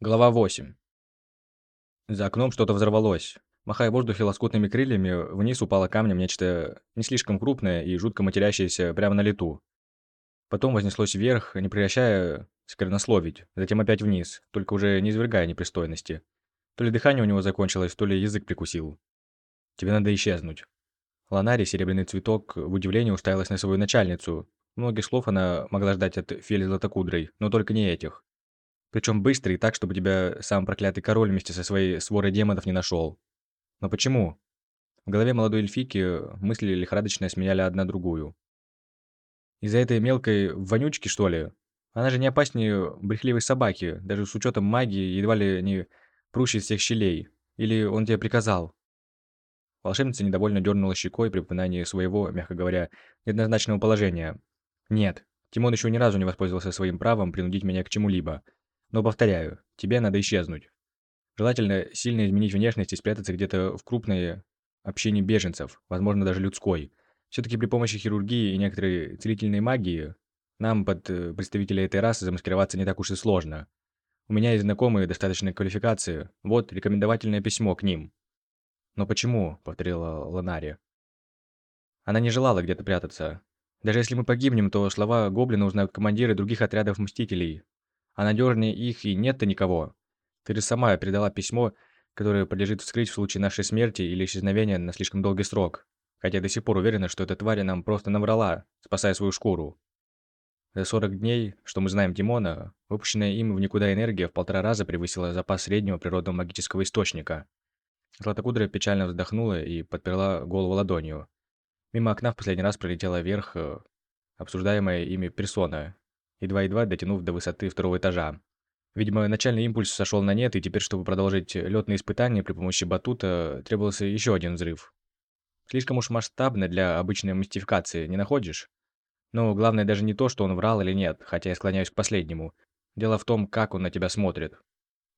Глава 8. За окном что-то взорвалось. Махая в воздухе лоскутными крыльями, вниз упало камнем нечто не слишком крупное и жутко матерящееся прямо на лету. Потом вознеслось вверх, не прекращая сквернословить, затем опять вниз, только уже не извергая непристойности. То ли дыхание у него закончилось, то ли язык прикусил. «Тебе надо исчезнуть». Ланари, серебряный цветок, в удивлении уставилась на свою начальницу. Многих слов она могла ждать от Фели Златокудрой, но только не этих. Причем быстро и так, чтобы тебя сам проклятый король вместе со своей сворой демонов не нашел. Но почему? В голове молодой эльфики мысли лихорадочно сменяли одна другую. Из-за этой мелкой вонючки, что ли? Она же не опаснее брехливой собаки, даже с учетом магии, едва ли не прущей всех щелей. Или он тебе приказал? Волшебница недовольно дернула щекой при упоминании своего, мягко говоря, неоднозначного положения. Нет, Тимон еще ни разу не воспользовался своим правом принудить меня к чему-либо – но повторяю, тебе надо исчезнуть. Желательно сильно изменить внешность и спрятаться где-то в крупной общине беженцев, возможно, даже людской. Все-таки при помощи хирургии и некоторой целительной магии нам под э, представителей этой расы замаскироваться не так уж и сложно. У меня есть знакомые достаточной квалификации. Вот рекомендовательное письмо к ним. «Но почему?» – повторила Ланари. Она не желала где-то прятаться. Даже если мы погибнем, то слова гоблина узнают командиры других отрядов Мстителей, а надежнее их и нет-то никого. Ты же сама передала письмо, которое подлежит вскрыть в случае нашей смерти или исчезновения на слишком долгий срок. Хотя до сих пор уверена, что эта тварь нам просто наврала, спасая свою шкуру. За 40 дней, что мы знаем Тимона, выпущенная им в никуда энергия в полтора раза превысила запас среднего природного магического источника. Златокудрая печально вздохнула и подперла голову ладонью. Мимо окна в последний раз пролетела вверх э, обсуждаемая ими персона, едва-едва дотянув до высоты второго этажа. Видимо, начальный импульс сошел на нет, и теперь, чтобы продолжить летные испытания при помощи батута, требовался еще один взрыв. Слишком уж масштабно для обычной мистификации, не находишь? Но главное даже не то, что он врал или нет, хотя я склоняюсь к последнему. Дело в том, как он на тебя смотрит.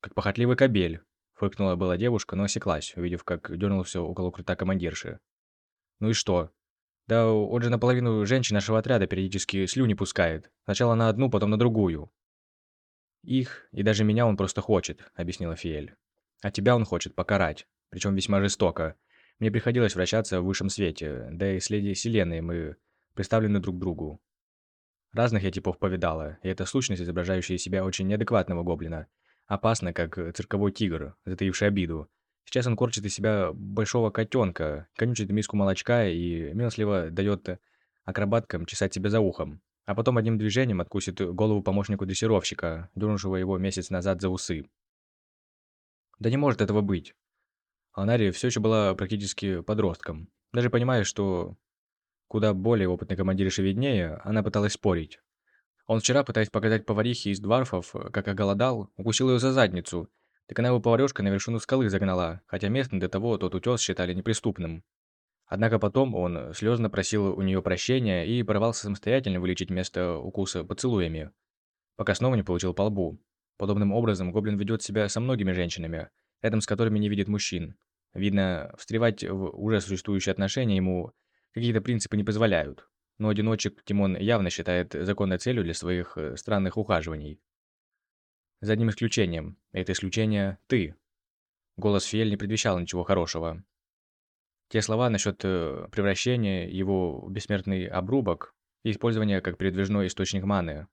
Как похотливый кобель. Фыркнула была девушка, но осеклась, увидев, как дернулся около крута командирши. Ну и что? Да он же наполовину женщин нашего отряда периодически слюни пускает. Сначала на одну, потом на другую. Их и даже меня он просто хочет, объяснила Фиэль. А тебя он хочет покарать, причем весьма жестоко. Мне приходилось вращаться в высшем свете, да и следи Вселенной мы представлены друг другу. Разных я типов повидала, и эта сущность, изображающая себя очень неадекватного гоблина, опасна, как цирковой тигр, затаивший обиду, Сейчас он корчит из себя большого котенка, конючит миску молочка и милостливо дает акробаткам чесать себе за ухом. А потом одним движением откусит голову помощнику дрессировщика, дернувшего его месяц назад за усы. Да не может этого быть. Алнари все еще была практически подростком. Даже понимая, что куда более опытный командирша виднее, она пыталась спорить. Он вчера, пытаясь показать поварихе из дворфов, как оголодал, укусил ее за задницу так она его поварёшка на вершину скалы загнала, хотя местные до того тот утёс считали неприступным. Однако потом он слезно просил у неё прощения и порывался самостоятельно вылечить место укуса поцелуями, пока снова не получил по лбу. Подобным образом гоблин ведёт себя со многими женщинами, рядом с которыми не видит мужчин. Видно, встревать в уже существующие отношения ему какие-то принципы не позволяют. Но одиночек Тимон явно считает законной целью для своих э, странных ухаживаний. За одним исключением. Это исключение – ты. Голос Фиэль не предвещал ничего хорошего. Те слова насчет э, превращения его в бессмертный обрубок и использования как передвижной источник маны.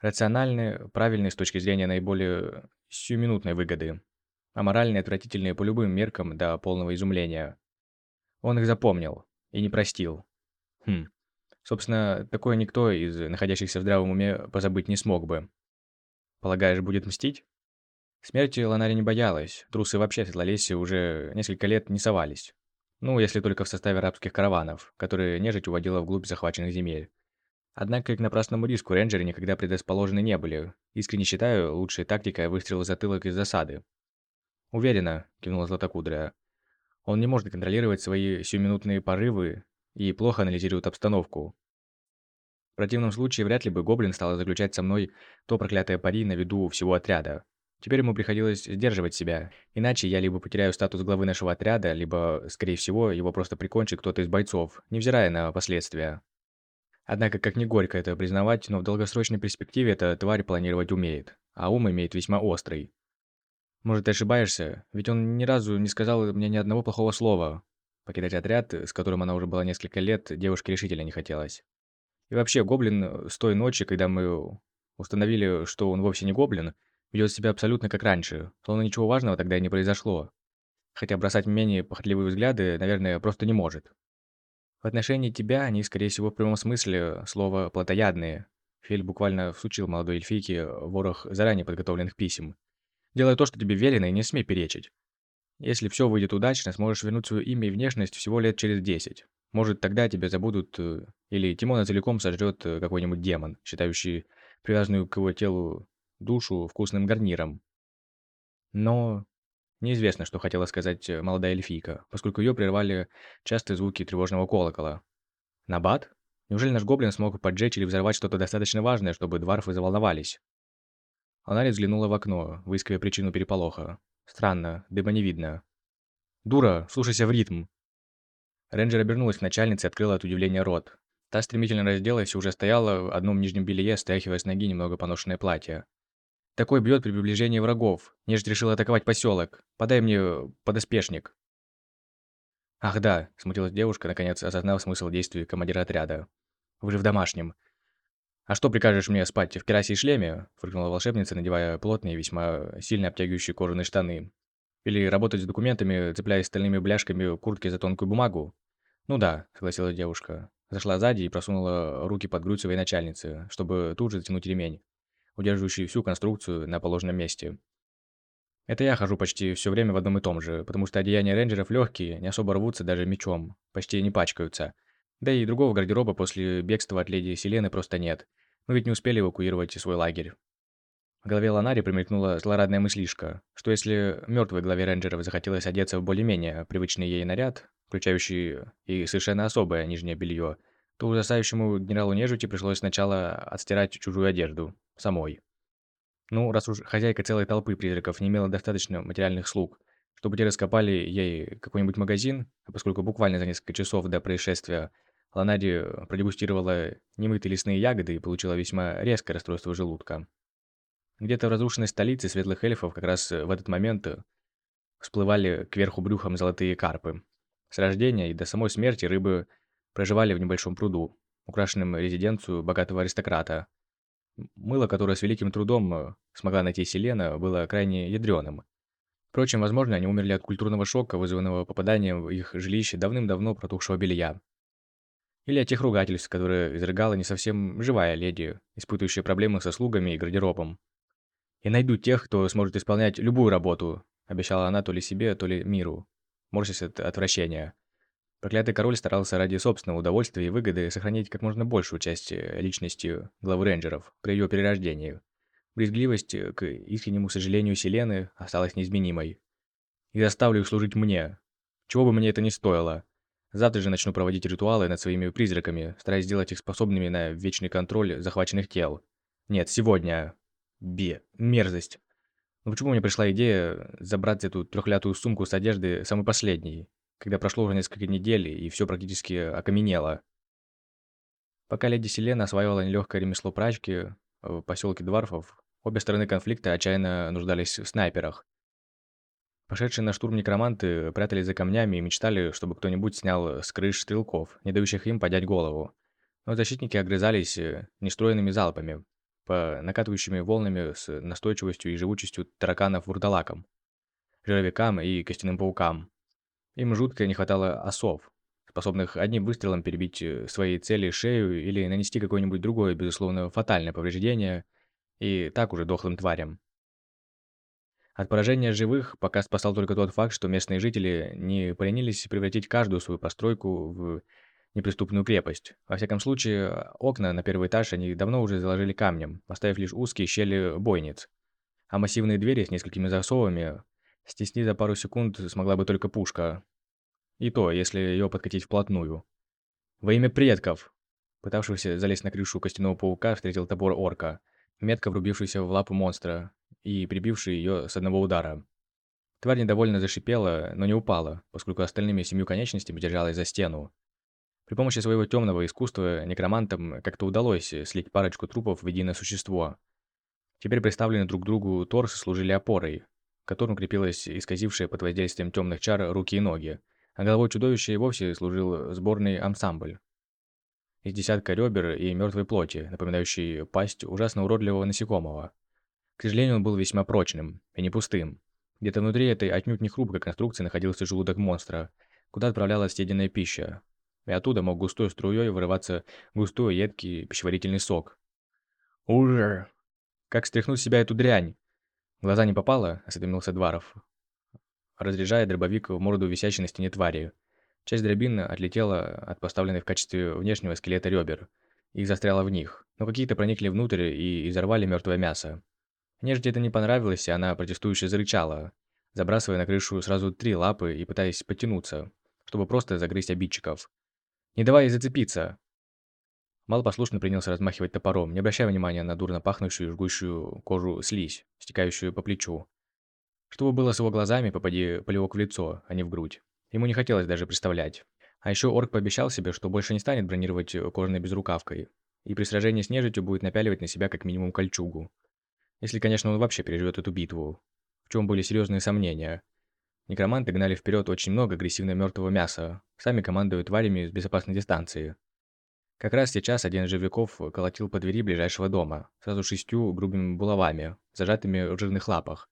Рациональные, правильные с точки зрения наиболее сиюминутной выгоды, а моральные отвратительные по любым меркам до полного изумления. Он их запомнил и не простил. Хм. Собственно, такое никто из находящихся в здравом уме позабыть не смог бы. Полагаешь, будет мстить? Смерти Ланари не боялась, трусы вообще Светлолесье уже несколько лет не совались. Ну, если только в составе арабских караванов, которые нежить уводила вглубь захваченных земель. Однако к напрасному риску рейнджеры никогда предрасположены не были. Искренне считаю, лучшей тактикой выстрел в затылок из засады. «Уверена», – кивнула Златокудрая. «Он не может контролировать свои сиюминутные порывы и плохо анализирует обстановку. Противном случае вряд ли бы Гоблин стал заключать со мной то проклятое пари на виду всего отряда. Теперь ему приходилось сдерживать себя, иначе я либо потеряю статус главы нашего отряда, либо, скорее всего, его просто прикончит кто-то из бойцов, невзирая на последствия. Однако, как ни горько это признавать, но в долгосрочной перспективе эта тварь планировать умеет. а ум имеет весьма острый. Может, ты ошибаешься, ведь он ни разу не сказал мне ни одного плохого слова. Покидать отряд, с которым она уже была несколько лет, девушке решительно не хотелось. И вообще, гоблин с той ночи, когда мы установили, что он вовсе не гоблин, ведет себя абсолютно как раньше, словно ничего важного тогда и не произошло. Хотя бросать менее похотливые взгляды, наверное, просто не может. В отношении тебя они, скорее всего, в прямом смысле слова «плотоядные». Филь буквально всучил молодой эльфийке ворох заранее подготовленных писем. «Делай то, что тебе велено, и не смей перечить. Если все выйдет удачно, сможешь вернуть свое имя и внешность всего лет через десять. Может, тогда тебя забудут, э, или Тимона целиком сожрет э, какой-нибудь демон, считающий привязанную к его телу душу вкусным гарниром. Но Неизвестно, что хотела сказать э, молодая эльфийка, поскольку ее прервали частые звуки тревожного колокола. Набат? Неужели наш гоблин смог поджечь или взорвать что-то достаточно важное, чтобы дварфы заволновались? Она взглянула в окно, выискивая причину переполоха. Странно, дыма не видно. «Дура, слушайся в ритм!» Рейнджер обернулась к начальнице и открыла от удивления рот. Та стремительно разделась и уже стояла в одном нижнем белье, стряхивая с ноги немного поношенное платье. Такой бьет при приближении врагов. Нежить решил атаковать поселок. Подай мне подоспешник. Ах да, смутилась девушка, наконец осознав смысл действий командира отряда. Вы же в домашнем. А что прикажешь мне спать в керасе и шлеме? Фыркнула волшебница, надевая плотные, весьма сильно обтягивающие кожаные штаны. Или работать с документами, цепляясь стальными бляшками куртки за тонкую бумагу? Ну да, согласилась девушка. Зашла сзади и просунула руки под грудь своей начальницы, чтобы тут же затянуть ремень удерживающий всю конструкцию на положенном месте. Это я хожу почти все время в одном и том же, потому что одеяния рейнджеров легкие, не особо рвутся даже мечом, почти не пачкаются. Да и другого гардероба после бегства от леди Селены просто нет. Мы ведь не успели эвакуировать свой лагерь. В голове Ланари примелькнула злорадная мыслишка, что если мертвой главе рейнджеров захотелось одеться в более-менее привычный ей наряд, включающий и совершенно особое нижнее белье, то ужасающему генералу Нежити пришлось сначала отстирать чужую одежду, самой. Ну, раз уж хозяйка целой толпы призраков не имела достаточно материальных слуг, чтобы те раскопали ей какой-нибудь магазин, а поскольку буквально за несколько часов до происшествия Ланади продегустировала немытые лесные ягоды и получила весьма резкое расстройство желудка. Где-то в разрушенной столице светлых эльфов как раз в этот момент всплывали кверху брюхом золотые карпы. С рождения и до самой смерти рыбы проживали в небольшом пруду, украшенном резиденцию богатого аристократа, Мыло, которое с великим трудом э, смогла найти Селена, было крайне ядреным. Впрочем, возможно, они умерли от культурного шока, вызванного попаданием в их жилище давным-давно протухшего белья. Или от тех ругательств, которые изрыгала не совсем живая леди, испытывающая проблемы со слугами и гардеробом. «Я найду тех, кто сможет исполнять любую работу», обещала она то ли себе, то ли миру, морщась от отвращения. Проклятый король старался ради собственного удовольствия и выгоды сохранить как можно большую часть э, личности главы рейнджеров при ее перерождении. Брезгливость э, к искреннему сожалению Селены осталась неизменимой. «И заставлю их служить мне. Чего бы мне это ни стоило. Завтра же начну проводить ритуалы над своими призраками, стараясь сделать их способными на вечный контроль захваченных тел. Нет, сегодня. Бе. Мерзость. Но почему мне пришла идея забрать эту трехлятую сумку с одежды самой последней? когда прошло уже несколько недель и все практически окаменело. Пока леди Селена осваивала нелегкое ремесло прачки в поселке Дварфов, обе стороны конфликта отчаянно нуждались в снайперах. Пошедшие на штурм некроманты прятались за камнями и мечтали, чтобы кто-нибудь снял с крыш стрелков, не дающих им поднять голову. Но защитники огрызались э, нестроенными залпами, по накатывающими волнами с настойчивостью и живучестью тараканов-вурдалакам, жировикам и костяным паукам. Им жутко не хватало осов, способных одним выстрелом перебить э, своей цели шею или нанести какое-нибудь другое, безусловно, фатальное повреждение и так уже дохлым тварям. От поражения живых пока спасал только тот факт, что местные жители не поленились превратить каждую свою постройку в неприступную крепость. Во всяком случае, окна на первый этаж они давно уже заложили камнем, оставив лишь узкие щели бойниц. А массивные двери с несколькими засовами Стеснить за пару секунд смогла бы только пушка. И то, если ее подкатить вплотную. Во имя предков! Пытавшийся залезть на крышу костяного паука встретил топор орка, метко врубившийся в лапу монстра и прибивший ее с одного удара. Тварь недовольно зашипела, но не упала, поскольку остальными семью конечностями держалась за стену. При помощи своего темного искусства некромантам как-то удалось слить парочку трупов в единое существо. Теперь приставленные друг другу торсы служили опорой, к которым крепилась исказившая под воздействием темных чар руки и ноги, а головой чудовища и вовсе служил сборный ансамбль. Из десятка ребер и мертвой плоти, напоминающей пасть ужасно уродливого насекомого. К сожалению, он был весьма прочным и не пустым. Где-то внутри этой отнюдь не хрупкой конструкции находился желудок монстра, куда отправлялась съеденная пища, и оттуда мог густой струей вырываться густой едкий пищеварительный сок. «Уже!» Как стряхнуть себя эту дрянь? Глаза не попало, осведомился Дваров, разряжая дробовик в морду висящей на стене твари. Часть дробины отлетела от поставленной в качестве внешнего скелета ребер и застряла в них, но какие-то проникли внутрь и изорвали мертвое мясо. Нежде это не понравилось, и она протестующе зарычала, забрасывая на крышу сразу три лапы и пытаясь подтянуться, чтобы просто загрызть обидчиков. «Не давай ей зацепиться!» Мал послушно принялся размахивать топором, не обращая внимания на дурно пахнущую и жгущую кожу слизь, стекающую по плечу. Что бы было с его глазами, попади полевок в лицо, а не в грудь. Ему не хотелось даже представлять. А еще орк пообещал себе, что больше не станет бронировать кожаной безрукавкой, и при сражении с нежитью будет напяливать на себя как минимум кольчугу. Если, конечно, он вообще переживет эту битву. В чем были серьезные сомнения. Некроманты гнали вперед очень много агрессивно мертвого мяса, сами командуют тварями с безопасной дистанции. Как раз сейчас один из живиков колотил по двери ближайшего дома, сразу шестью грубыми булавами, зажатыми в жирных лапах.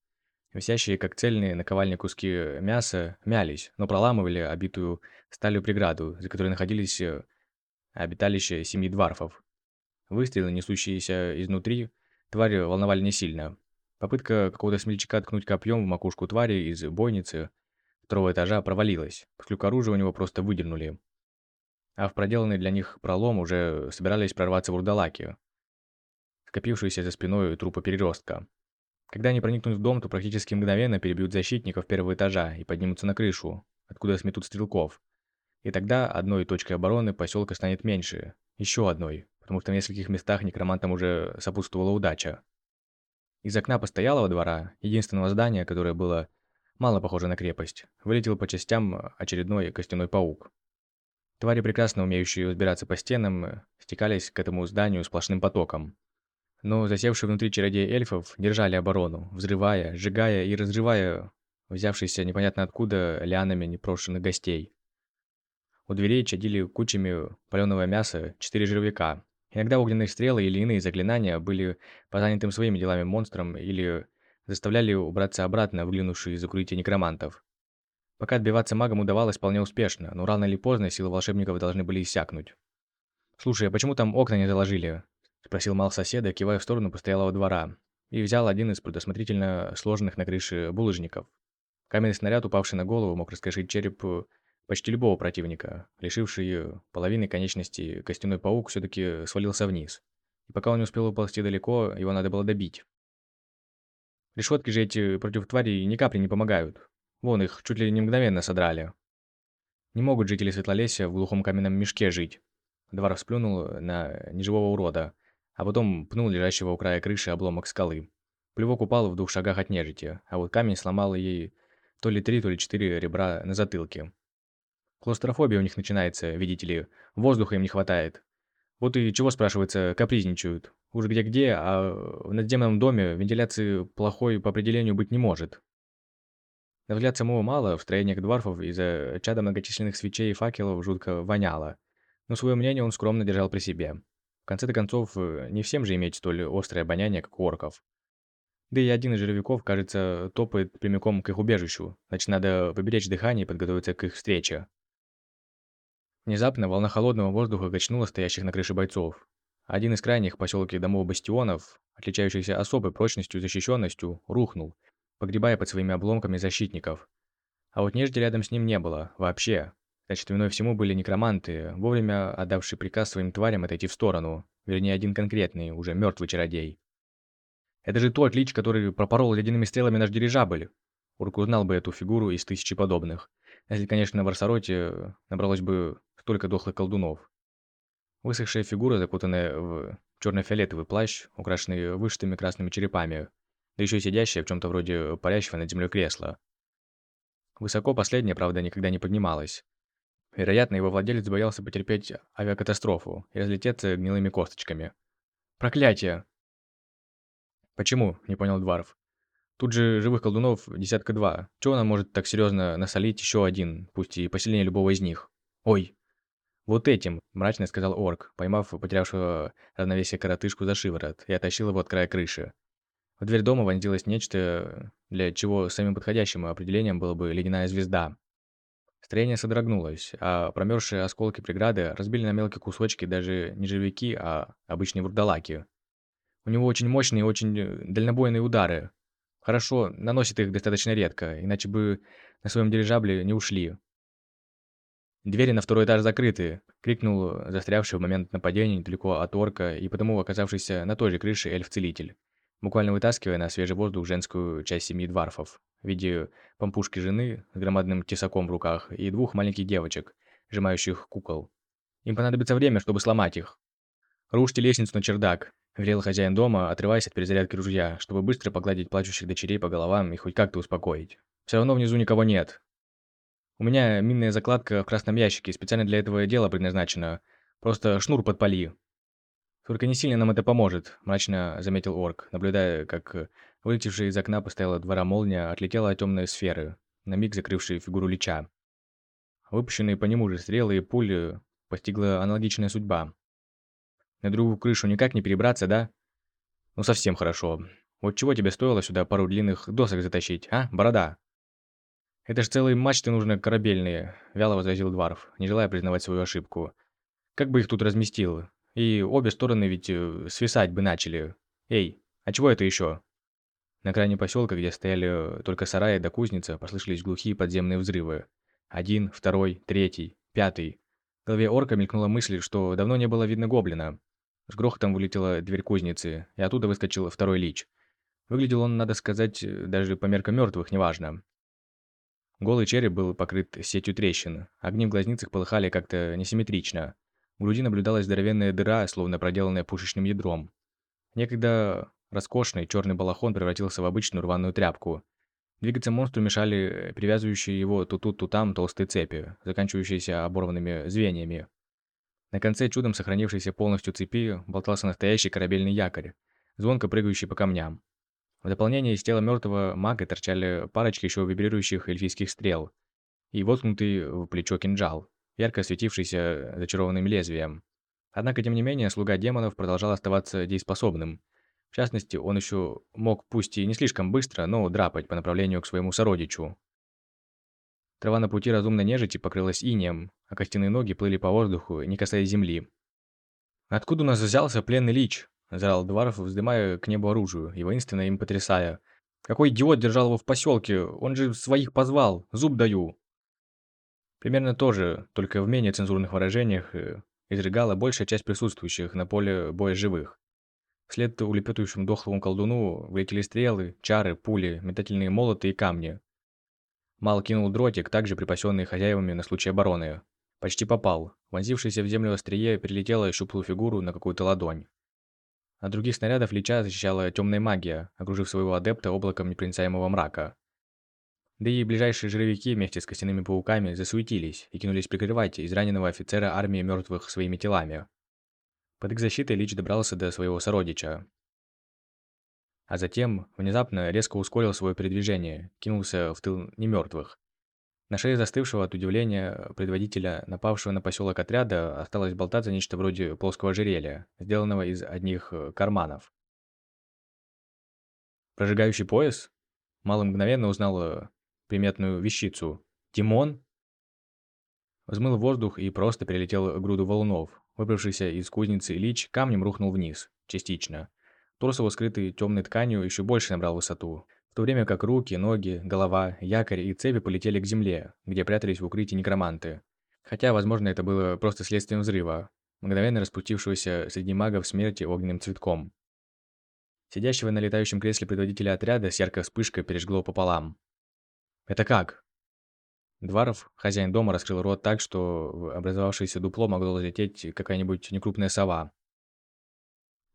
Висящие, как цельные наковальни куски мяса, мялись, но проламывали обитую сталью преграду, за которой находились э, обиталища семьи дварфов. Выстрелы, несущиеся изнутри, твари волновали не сильно. Попытка какого-то смельчака ткнуть копьем в макушку твари из бойницы второго этажа провалилась, поскольку оружие у него просто выдернули а в проделанный для них пролом уже собирались прорваться вурдалаки, скопившиеся за спиной трупа переростка. Когда они проникнут в дом, то практически мгновенно перебьют защитников первого этажа и поднимутся на крышу, откуда сметут стрелков. И тогда одной точкой обороны поселка станет меньше, еще одной, потому что в нескольких местах некромантам уже сопутствовала удача. Из окна постоялого двора, единственного здания, которое было мало похоже на крепость, вылетел по частям очередной костяной паук. Твари, прекрасно умеющие взбираться по стенам, стекались к этому зданию сплошным потоком. Но засевшие внутри чародеи эльфов держали оборону, взрывая, сжигая и разрывая взявшиеся непонятно откуда лианами непрошенных гостей. У дверей чадили кучами паленого мяса четыре жировика. Иногда огненные стрелы или иные заклинания были по занятым своими делами монстрам или заставляли убраться обратно выглянувшие из укрытия некромантов. Пока отбиваться магам удавалось вполне успешно, но рано или поздно силы волшебников должны были иссякнуть. «Слушай, а почему там окна не заложили?» – спросил Мал соседа, кивая в сторону постоялого двора, и взял один из предусмотрительно сложенных на крыше булыжников. Каменный снаряд, упавший на голову, мог раскрошить череп почти любого противника. Лишивший половины конечности костяной паук все-таки свалился вниз. И пока он не успел уползти далеко, его надо было добить. Решетки же эти против тварей ни капли не помогают. Вон их чуть ли не мгновенно содрали. Не могут жители Светлолесья в глухом каменном мешке жить. Двор сплюнул на неживого урода, а потом пнул лежащего у края крыши обломок скалы. Плевок упал в двух шагах от нежити, а вот камень сломал ей то ли три, то ли четыре ребра на затылке. Клаустрофобия у них начинается, видите ли, воздуха им не хватает. Вот и чего, спрашивается, капризничают. Уж где-где, а в надземном доме вентиляции плохой по определению быть не может. На взгляд самого мало, в строениях дворфов из-за чада многочисленных свечей и факелов жутко воняло. Но свое мнение он скромно держал при себе. В конце-то концов, э, не всем же иметь столь острое обоняние, как у орков. Да и один из жировиков, кажется, топает прямиком к их убежищу, значит, надо поберечь дыхание и подготовиться к их встрече. Внезапно волна холодного воздуха качнула стоящих на крыше бойцов. Один из крайних поселке домов-бастионов, отличающийся особой прочностью и защищенностью, рухнул – погребая под своими обломками защитников. А вот нежди рядом с ним не было, вообще. Значит, виной всему были некроманты, вовремя отдавшие приказ своим тварям отойти в сторону, вернее, один конкретный, уже мертвый чародей. Это же тот лич, который пропорол ледяными стрелами наш дирижабль. Урк узнал бы эту фигуру из тысячи подобных. Если, конечно, в Арсароте набралось бы столько дохлых колдунов. Высохшая фигура, закутанная в черно-фиолетовый плащ, украшенный вышитыми красными черепами, да еще сидящая в чем-то вроде парящего над землей кресла. Высоко последнее, правда, никогда не поднималось. Вероятно, его владелец боялся потерпеть авиакатастрофу и разлететься гнилыми косточками. Проклятие! «Почему?» – не понял Дварф. «Тут же живых колдунов десятка два. Чего нам может так серьезно насолить еще один, пусть и посильнее любого из них?» «Ой!» «Вот этим», – мрачно сказал орк, поймав потерявшего равновесие коротышку за шиворот и оттащил его от края крыши. В дверь дома вонзилось нечто, для чего самым подходящим определением было бы ледяная звезда. Строение содрогнулось, а промерзшие осколки преграды разбили на мелкие кусочки даже не живики, а обычные вурдалаки. У него очень мощные и очень э, дальнобойные удары. Хорошо, наносит их достаточно редко, иначе бы на своем дирижабле не ушли. «Двери на второй этаж закрыты!» — крикнул застрявший в момент нападения недалеко от орка и потому оказавшийся на той же крыше эльф-целитель буквально вытаскивая на свежий воздух женскую часть семьи дварфов в виде помпушки жены с громадным тесаком в руках и двух маленьких девочек, сжимающих кукол. Им понадобится время, чтобы сломать их. «Рушьте лестницу на чердак», – велел хозяин дома, отрываясь от перезарядки ружья, чтобы быстро погладить плачущих дочерей по головам и хоть как-то успокоить. «Все равно внизу никого нет. У меня минная закладка в красном ящике, специально для этого дела предназначена. Просто шнур подпали, «Только не сильно нам это поможет», – мрачно заметил орк, наблюдая, как вылетевшая из окна постояла двора молния отлетела от темной сферы, на миг закрывшей фигуру Лича. Выпущенные по нему же стрелы и пули постигла аналогичная судьба. На другую крышу никак не перебраться, да? Ну совсем хорошо. Вот чего тебе стоило сюда пару длинных досок затащить, а, борода? Это ж целые мачты нужны корабельные, вяло возразил Дварф, не желая признавать свою ошибку. Как бы их тут разместил? И обе стороны ведь э, свисать бы начали. Эй, а чего это еще? На крайне поселка, где стояли только сараи да кузница, послышались глухие подземные взрывы. Один, второй, третий, пятый. В голове орка мелькнула мысль, что давно не было видно гоблина. С грохотом вылетела дверь кузницы, и оттуда выскочил второй лич. Выглядел он, надо сказать, даже по меркам мертвых, неважно. Голый череп был покрыт сетью трещин, огни в глазницах полыхали как-то несимметрично. В груди наблюдалась здоровенная дыра, словно проделанная пушечным ядром. Некогда роскошный черный балахон превратился в обычную рваную тряпку. Двигаться монстру мешали привязывающие его то тут, то там толстые цепи, заканчивающиеся оборванными звеньями. На конце чудом сохранившейся полностью цепи болтался настоящий корабельный якорь, звонко прыгающий по камням. В дополнение из тела мертвого мага торчали парочки еще вибрирующих эльфийских стрел и воткнутый в плечо кинжал ярко светившийся зачарованным лезвием. Однако, тем не менее, слуга демонов продолжал оставаться дееспособным. В частности, он еще мог, пусть и не слишком быстро, но драпать по направлению к своему сородичу. Трава на пути разумной нежити покрылась инеем, а костяные ноги плыли по воздуху, не касаясь земли. «Откуда у нас взялся пленный лич?» – заорал Дварф, вздымая к небу оружие и воинственно им потрясая. «Какой идиот держал его в поселке? Он же своих позвал! Зуб даю!» Примерно то же, только в менее цензурных выражениях, э, изрыгала большая часть присутствующих на поле боя живых. Вслед улепетывающему дохлому колдуну влетели стрелы, чары, пули, метательные молоты и камни. Мал кинул дротик, также припасенный хозяевами на случай обороны. Почти попал. Вонзившийся в землю острие перелетело щуплую фигуру на какую-то ладонь. От других снарядов Лича защищала темная магия, окружив своего адепта облаком непроницаемого мрака. Да и ближайшие жировики вместе с костяными пауками засуетились и кинулись прикрывать израненного офицера армии мертвых своими телами. Под их защитой Лич добрался до своего сородича. А затем внезапно резко ускорил свое передвижение, кинулся в тыл немертвых. На шее застывшего от удивления предводителя напавшего на поселок отряда осталось болтаться нечто вроде плоского ожерелья, сделанного из одних э, карманов. Прожигающий пояс? Мало мгновенно узнал э, приметную вещицу. Тимон взмыл воздух и просто перелетел груду валунов. Выбравшийся из кузницы Ильич камнем рухнул вниз, частично. Торс его, скрытый темной тканью, еще больше набрал высоту, то время как руки, ноги, голова, якорь и цепи полетели к земле, где прятались в укрытии некроманты. Хотя, возможно, это было просто следствием взрыва, мгновенно распустившегося среди магов смерти огненным цветком. Сидящего на летающем кресле предводителя отряда с яркой вспышкой пережгло пополам. «Это как?» Дваров, хозяин дома, раскрыл рот так, что в образовавшееся дупло могло залететь какая-нибудь некрупная сова.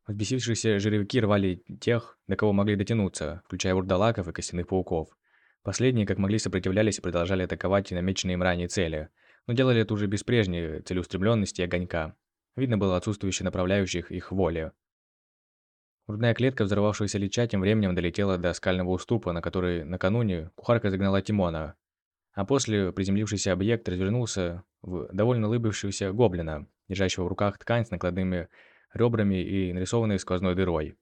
Взбесившиеся жировики рвали тех, до кого могли дотянуться, включая урдалаков и костяных пауков. Последние, как могли, сопротивлялись и продолжали атаковать намеченные им ранее цели, но делали это уже без прежней целеустремленности и огонька. Видно было отсутствующее направляющих их воли. Грудная клетка взорвавшегося Лича тем временем долетела до скального уступа, на который накануне кухарка загнала Тимона. А после приземлившийся объект развернулся в довольно улыбавшегося гоблина, держащего в руках ткань с накладными ребрами и нарисованной сквозной дырой.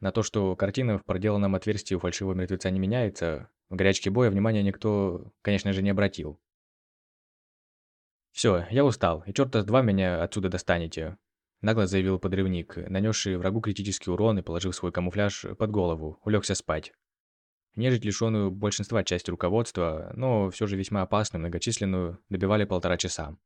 На то, что картина в проделанном отверстии у фальшивого мертвеца не меняется, в горячке боя внимания никто, конечно же, не обратил. «Всё, я устал, и чёрта с два меня отсюда достанете», нагло заявил подрывник, нанесший врагу критический урон и положив свой камуфляж под голову, улегся спать. Нежить, лишенную большинства части руководства, но все же весьма опасную, многочисленную, добивали полтора часа.